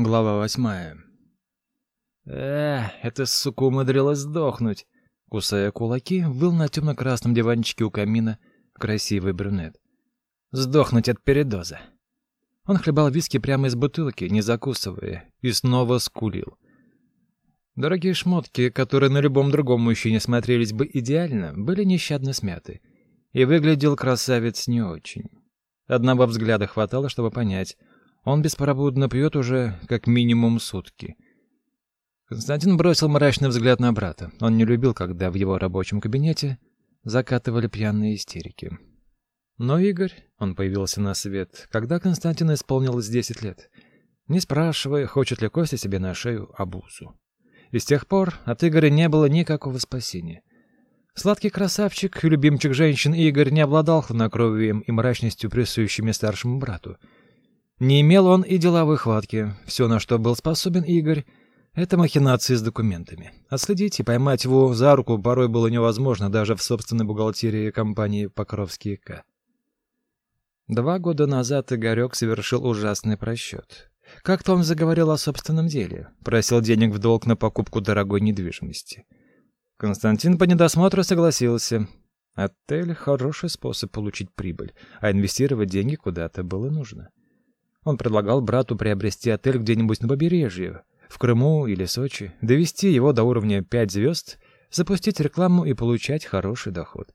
Глава восьмая. «Эх, эта сука умудрилась сдохнуть!» Кусая кулаки, выл на темно-красном диванчике у камина красивый брюнет. «Сдохнуть от передоза!» Он хлебал виски прямо из бутылки, не закусывая, и снова скулил. Дорогие шмотки, которые на любом другом мужчине смотрелись бы идеально, были нещадно смяты. И выглядел красавец не очень. Одного взгляда хватало, чтобы понять — он беспробудно пьет уже как минимум сутки. Константин бросил мрачный взгляд на брата. Он не любил, когда в его рабочем кабинете закатывали пьяные истерики. Но Игорь, он появился на свет, когда Константину исполнилось 10 лет, не спрашивая, хочет ли Костя себе на шею обузу. И с тех пор от Игоря не было никакого спасения. Сладкий красавчик и любимчик женщин Игорь не обладал хладнокровием и мрачностью, присущими старшему брату — не имел он и деловой хватки. Все, на что был способен Игорь, это махинации с документами. Отследить и поймать его за руку порой было невозможно даже в собственной бухгалтерии компании «Покровский К». Два года назад Игорек совершил ужасный просчет. Как-то он заговорил о собственном деле, просил денег в долг на покупку дорогой недвижимости. Константин по недосмотру согласился. Отель — хороший способ получить прибыль, а инвестировать деньги куда-то было нужно. Он предлагал брату приобрести отель где-нибудь на побережье, в Крыму или Сочи, довести его до уровня 5 звезд, запустить рекламу и получать хороший доход.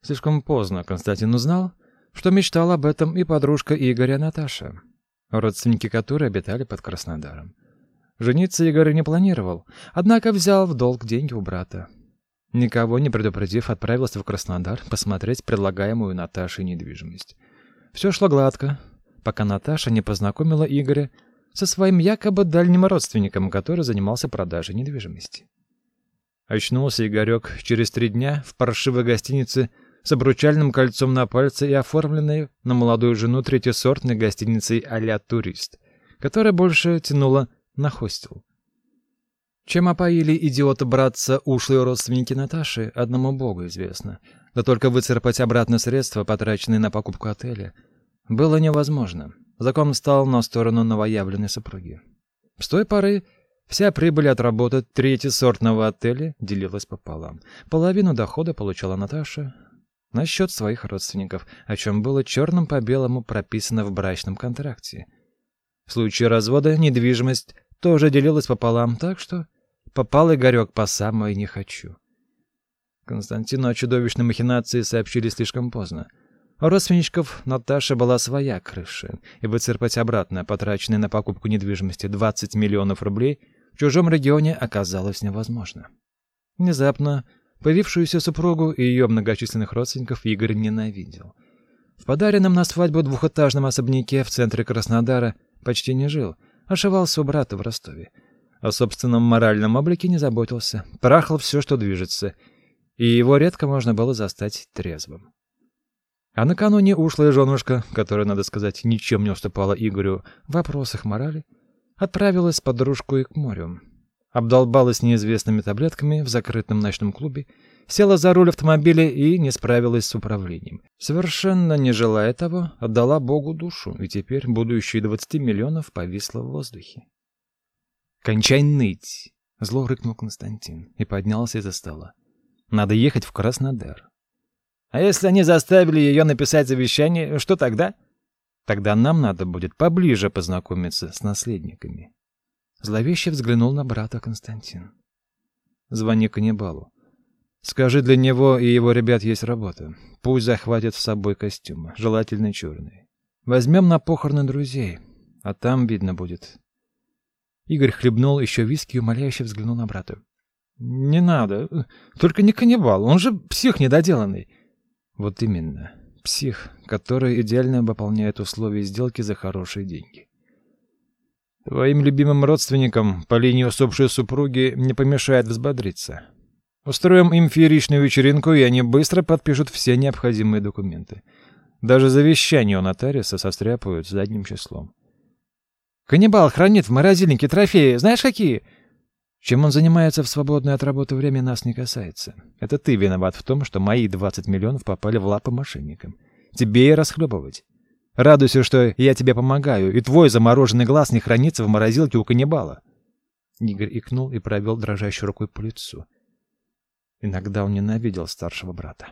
Слишком поздно Константин узнал, что мечтал об этом и подружка Игоря Наташа, родственники которой обитали под Краснодаром. Жениться Игорь не планировал, однако взял в долг деньги у брата. Никого не предупредив, отправился в Краснодар посмотреть предлагаемую Наташей недвижимость. Все шло гладко, пока Наташа не познакомила Игоря со своим якобы дальним родственником, который занимался продажей недвижимости. Очнулся Игорек через три дня в паршивой гостинице с обручальным кольцом на пальце и оформленной на молодую жену третьесортной гостиницей а «Турист», которая больше тянула на хостел. Чем опоили идиота-братца ушлые родственники Наташи, одному богу известно. Да только выцарапать обратно средства, потраченные на покупку отеля — было невозможно. Закон встал на сторону новоявленной супруги. С той поры вся прибыль от работы третьесортного отеля делилась пополам. Половину дохода получала Наташа на счет своих родственников, о чем было черным по белому прописано в брачном контракте. В случае развода недвижимость тоже делилась пополам, так что попал Игорек по самое не хочу. Константину о чудовищной махинации сообщили слишком поздно. У родственничков Наташи была своя крыша, и выцерпать обратно потраченные на покупку недвижимости 20 миллионов рублей в чужом регионе оказалось невозможно. Внезапно появившуюся супругу и ее многочисленных родственников Игорь ненавидел. В подаренном на свадьбу двухэтажном особняке в центре Краснодара почти не жил, ошивался у брата в Ростове. О собственном моральном облике не заботился, трахал все, что движется, и его редко можно было застать трезвым. А накануне ушлая женушка, которая, надо сказать, ничем не уступала Игорю в вопросах морали, отправилась с подружкой к морю. Обдолбалась неизвестными таблетками в закрытом ночном клубе, села за руль автомобиля и не справилась с управлением. Совершенно не желая того, отдала Богу душу, и теперь будущие 20 миллионов повисло в воздухе. «Кончай ныть!» — зло рыкнул Константин и поднялся из-за стола. «Надо ехать в Краснодар. А если они заставили ее написать завещание, что тогда? Тогда нам надо будет поближе познакомиться с наследниками. Зловеще взглянул на брата Константин. Звони каннибалу. Скажи, для него и его ребят есть работа. Пусть захватят с собой костюмы, желательно черные. Возьмем на похороны друзей, а там видно будет. Игорь хлебнул еще виски и умоляюще взглянул на брата. «Не надо. Только не каннибал. Он же псих недоделанный. Вот именно. Псих, который идеально выполняет условия сделки за хорошие деньги. Твоим любимым родственникам по линии усопшей супруги не помешает взбодриться. Устроим им фееричную вечеринку, и они быстро подпишут все необходимые документы. Даже завещание у нотариуса состряпают задним числом. «Каннибал хранит в морозильнике трофеи. Знаешь, какие?» Чем он занимается в свободное от работы время, нас не касается. Это ты виноват в том, что мои 20 миллионов попали в лапы мошенникам. Тебе и расхлебывать. Радуйся, что я тебе помогаю, и твой замороженный глаз не хранится в морозилке у каннибала. Игорь икнул и провел дрожащей рукой по лицу. Иногда он ненавидел старшего брата.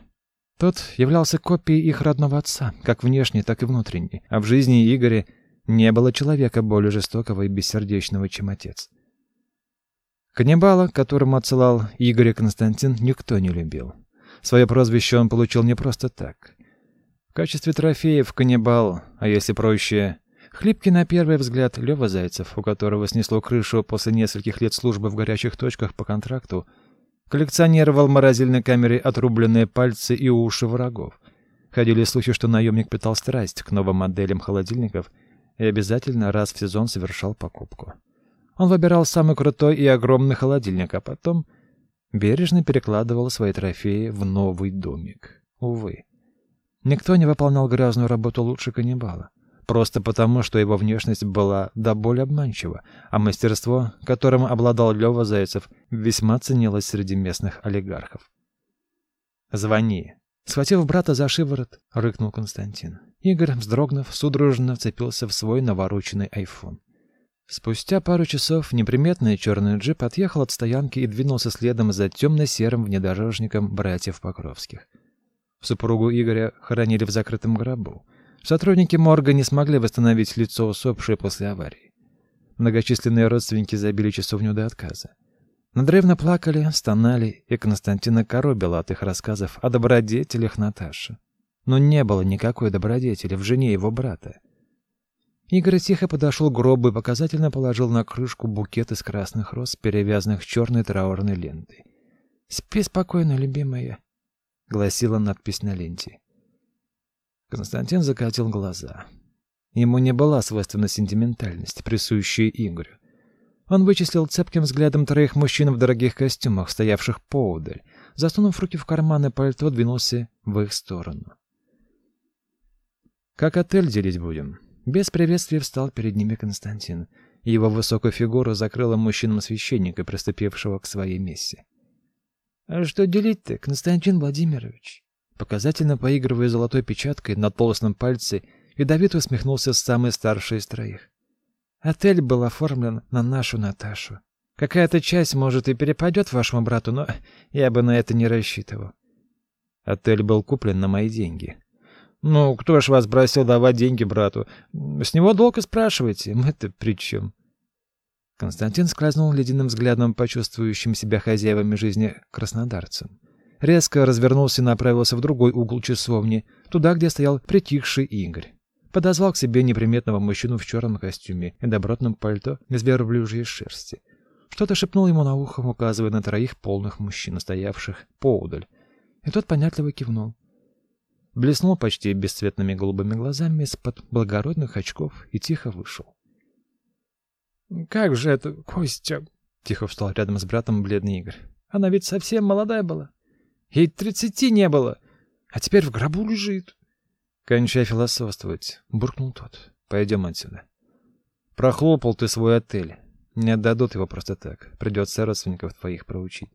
Тот являлся копией их родного отца, как внешне, так и внутренне, а в жизни Игоря не было человека более жестокого и бессердечного, чем отец. Каннибала, которому отсылал Игоря Константин, никто не любил. Свое прозвище он получил не просто так. В качестве трофеев каннибал, а если проще, хлипкий на первый взгляд Лёва Зайцев, у которого снесло крышу после нескольких лет службы в горячих точках по контракту, коллекционировал в морозильной камере отрубленные пальцы и уши врагов. Ходили слухи, что наемник питал страсть к новым моделям холодильников и обязательно раз в сезон совершал покупку. Он выбирал самый крутой и огромный холодильник, а потом бережно перекладывал свои трофеи в новый домик. Увы, никто не выполнял грязную работу лучше каннибала. Просто потому, что его внешность была до боли обманчива, а мастерство, которым обладал Лёва Зайцев, весьма ценилось среди местных олигархов. «Звони!» Схватив брата за шиворот, рыкнул Константин. Игорь, вздрогнув, судорожно вцепился в свой навороченный айфон. Спустя пару часов неприметный черный джип отъехал от стоянки и двинулся следом за темно-серым внедорожником братьев Покровских. Супругу Игоря хоронили в закрытом гробу. Сотрудники морга не смогли восстановить лицо усопшей после аварии. Многочисленные родственники забили часовню до отказа. Надрывно плакали, стонали, и Константина коробила от их рассказов о добродетелях Наташи. Но не было никакой добродетели в жене его брата. Игорь тихо подошел к гробу и показательно положил на крышку букет из красных роз, перевязанных черной траурной лентой. «Спи спокойно, любимая», — гласила надпись на ленте. Константин закатил глаза. Ему не была свойственна сентиментальность, присущая Игорю. Он вычислил цепким взглядом троих мужчин в дорогих костюмах, стоявших поодаль. Засунув руки в карманы пальто, двинулся в их сторону. «Как отель делить будем?» Без приветствия встал перед ними Константин. Его высокую фигуру закрыла мужчинам священника, приступившего к своей мессе. «А что делить-то, Константин Владимирович?» Показательно поигрывая золотой печаткой на толстом пальце, Давид усмехнулся с самой старшей из троих. «Отель был оформлен на нашу Наташу. Какая-то часть, может, и перепадет вашему брату, но я бы на это не рассчитывал. Отель был куплен на мои деньги. Ну, кто ж вас просил давать деньги брату? С него долг и спрашивайте. Мы-то при чем? Константин скользнул ледяным взглядом по чувствующим себя хозяевами жизни краснодарцам. Резко развернулся и направился в другой угол часовни, туда, где стоял притихший Игорь. Подозвал к себе неприметного мужчину в черном костюме и добротном пальто из верблюжьей шерсти. Что-то шепнул ему на ухо, указывая на троих полных мужчин, стоявших поудаль. И тот понятливо кивнул блеснул почти бесцветными голубыми глазами из-под благородных очков и тихо вышел. «Как же это, Костя?» — тихо встал рядом с братом бледный Игорь. «Она ведь совсем молодая была. Ей тридцати не было, а теперь в гробу лежит». «Кончай философствовать», — буркнул тот. «Пойдем отсюда». «Прохлопал ты свой отель. Не отдадут его просто так. Придется родственников твоих проучить».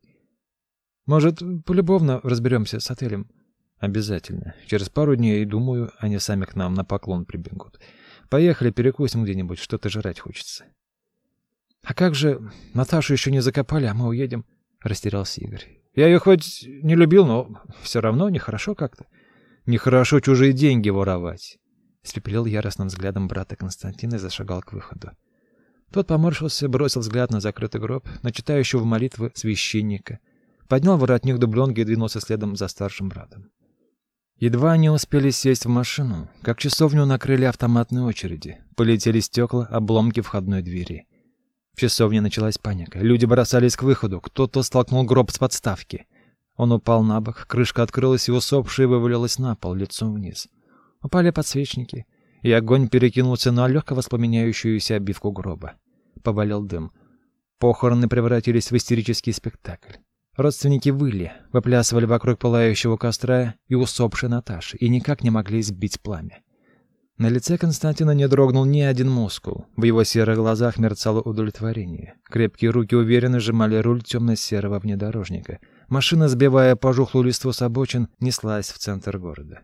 «Может, полюбовно разберемся с отелем?» Обязательно. Через пару дней, думаю, они сами к нам на поклон прибегут. Поехали, перекусим где-нибудь, что-то жрать хочется. А как же Наташу еще не закопали, а мы уедем? Растерялся Игорь. Я ее хоть не любил, но все равно нехорошо как-то. Нехорошо чужие деньги воровать. Испепелил яростным взглядом брата Константина и зашагал к выходу. Тот поморщился, бросил взгляд на закрытый гроб, на читающего молитвы священника, поднял воротник дубленки и двинулся следом за старшим братом. Едва они успели сесть в машину, как часовню накрыли автоматные очереди. Полетели стекла, обломки входной двери. В часовне началась паника. Люди бросались к выходу. Кто-то столкнул гроб с подставки. Он упал на бок, крышка открылась, и усопшая вывалилась на пол, лицом вниз. Упали подсвечники, и огонь перекинулся на легко воспламеняющуюся обивку гроба. Повалил дым. Похороны превратились в истерический спектакль. Родственники выли, выплясывали вокруг пылающего костра и усопшей Наташи, и никак не могли сбить пламя. На лице Константина не дрогнул ни один мускул. В его серых глазах мерцало удовлетворение. Крепкие руки уверенно сжимали руль темно-серого внедорожника. Машина, сбивая пожухлую листву с обочин, неслась в центр города.